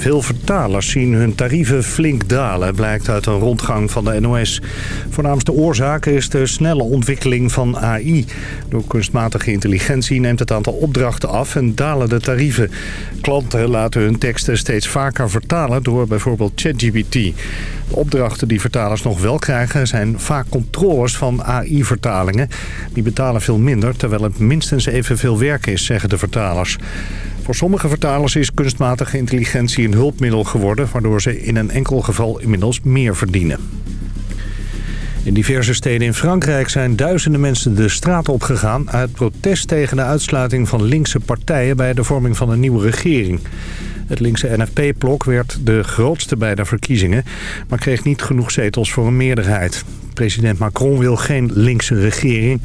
Veel vertalers zien hun tarieven flink dalen, blijkt uit een rondgang van de NOS. Voornaamste oorzaak is de snelle ontwikkeling van AI. Door kunstmatige intelligentie neemt het aantal opdrachten af en dalen de tarieven. Klanten laten hun teksten steeds vaker vertalen door bijvoorbeeld ChatGPT. De opdrachten die vertalers nog wel krijgen zijn vaak controles van AI-vertalingen. Die betalen veel minder, terwijl het minstens evenveel werk is, zeggen de vertalers. Voor sommige vertalers is kunstmatige intelligentie een hulpmiddel geworden... waardoor ze in een enkel geval inmiddels meer verdienen. In diverse steden in Frankrijk zijn duizenden mensen de straat opgegaan... uit protest tegen de uitsluiting van linkse partijen bij de vorming van een nieuwe regering. Het linkse NFP-blok werd de grootste bij de verkiezingen... maar kreeg niet genoeg zetels voor een meerderheid. President Macron wil geen linkse regering...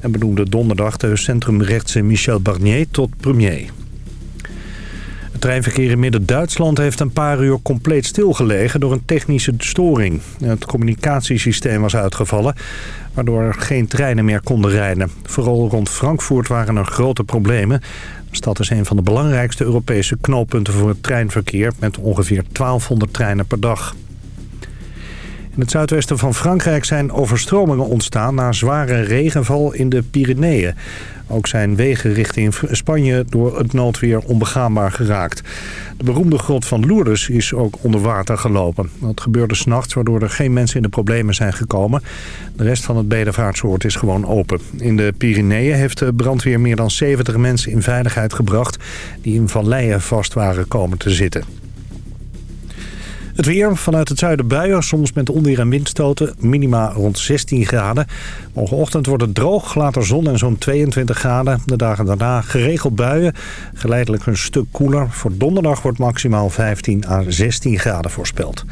en benoemde donderdag de centrumrechtse Michel Barnier tot premier. Het treinverkeer in Midden-Duitsland heeft een paar uur compleet stilgelegen door een technische storing. Het communicatiesysteem was uitgevallen, waardoor er geen treinen meer konden rijden. Vooral rond Frankfurt waren er grote problemen. De stad is een van de belangrijkste Europese knooppunten voor het treinverkeer met ongeveer 1200 treinen per dag. In het zuidwesten van Frankrijk zijn overstromingen ontstaan na zware regenval in de Pyreneeën. Ook zijn wegen richting Spanje door het noodweer onbegaanbaar geraakt. De beroemde grot van Lourdes is ook onder water gelopen. Dat gebeurde s'nachts waardoor er geen mensen in de problemen zijn gekomen. De rest van het bedevaartsoord is gewoon open. In de Pyreneeën heeft de brandweer meer dan 70 mensen in veiligheid gebracht... die in valleien vast waren komen te zitten. Het weer vanuit het zuiden buien, soms met onweer en windstoten. Minima rond 16 graden. Morgenochtend wordt het droog, later zon en zo'n 22 graden. De dagen daarna geregeld buien. Geleidelijk een stuk koeler. Voor donderdag wordt maximaal 15 à 16 graden voorspeld.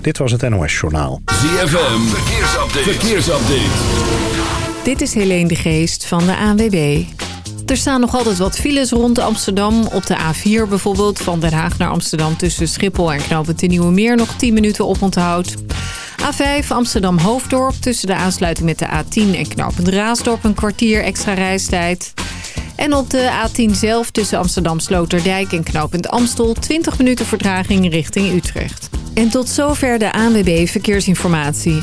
Dit was het NOS Journaal. ZFM, verkeersupdate. verkeersupdate. Dit is Helene de Geest van de ANWB. Er staan nog altijd wat files rond Amsterdam. Op de A4 bijvoorbeeld, van Den Haag naar Amsterdam... tussen Schiphol en Knoopend de Nieuwe Meer nog 10 minuten op onthoud. A5 Amsterdam-Hoofddorp tussen de aansluiting met de A10 en Knoopend Raasdorp... een kwartier extra reistijd. En op de A10 zelf tussen Amsterdam-Sloterdijk en Knoopend Amstel... 20 minuten vertraging richting Utrecht. En tot zover de ANWB Verkeersinformatie.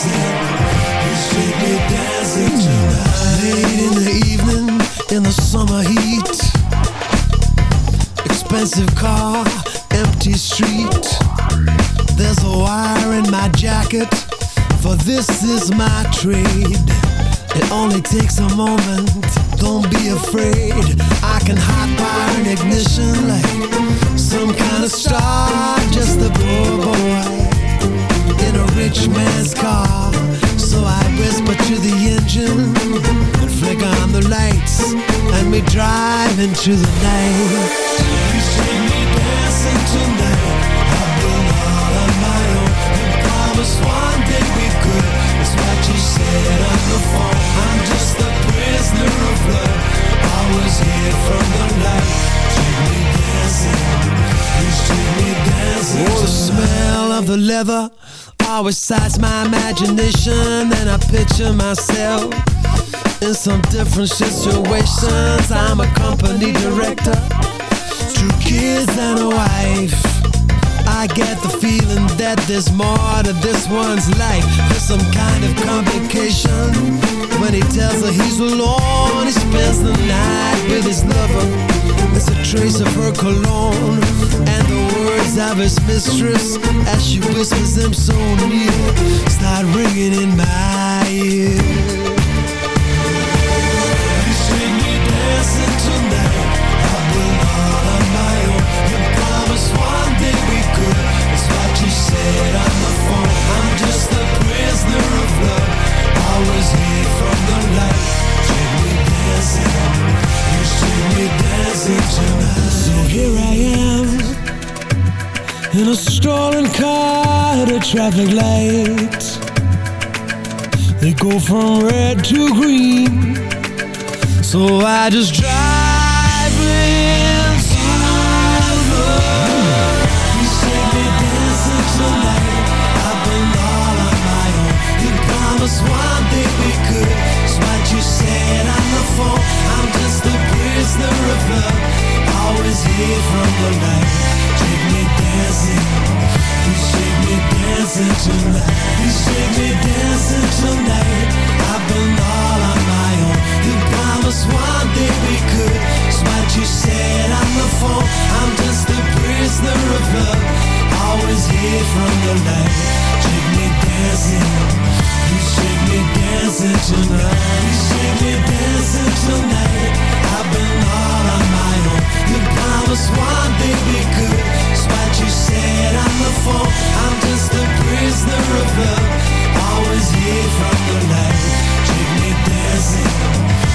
dancing. We should tonight. Late in the evening, in the summer heat. Expensive car, empty street. There's a wire in my jacket, for this is my trade. It only takes a moment, don't be afraid. I can hot wire an ignition like some kind of star, just a poor boy rich man's car. So I whisper to the engine and flick on the lights, and we drive into the night. You see me dancing tonight. I bring all on my own. You promised one day we could. It's what you said on the phone. I'm just a prisoner of love. I was here from the night. Take me dancing. You see me dancing. tonight. Oh, the smell of the leather excites my imagination. And I picture myself in some different situations. I'm a company director, two kids and a wife. I get the feeling that there's more to this one's life. There's some kind of complication when he tells her he's alone. He spends the night with his lover. There's a trace of her cologne and the words of his mistress as she whispers them so near. Start ringing in my ear. You see me dancing tonight. I've been all on my own. You promised one day we could. It's what you said on the phone. I'm just a prisoner of love. Always here from the light. Take me dancing. You see me. So here I am. In a stolen car at a traffic light. They go from red to green. So I just drive day we could. It's what you said on the phone. I'm just a prisoner of love. Always here from the light. Shake me dancing. You shake me dancing tonight. You shake me dancing tonight. I've been all on my own. You promised one day we could. It's what you said on the phone. I'm just a prisoner of love. Always here from the light. Shake me dancing.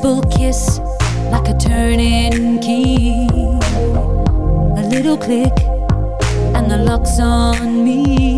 simple kiss, like a turning key. A little click, and the lock's on me.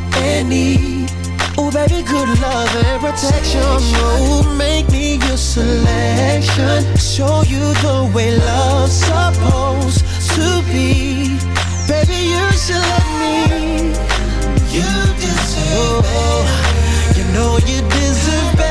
need. Oh, baby, good love and protection. Oh, make me your selection. Show you the way love's supposed to be. Baby, you should let me. You deserve better. You know you deserve better.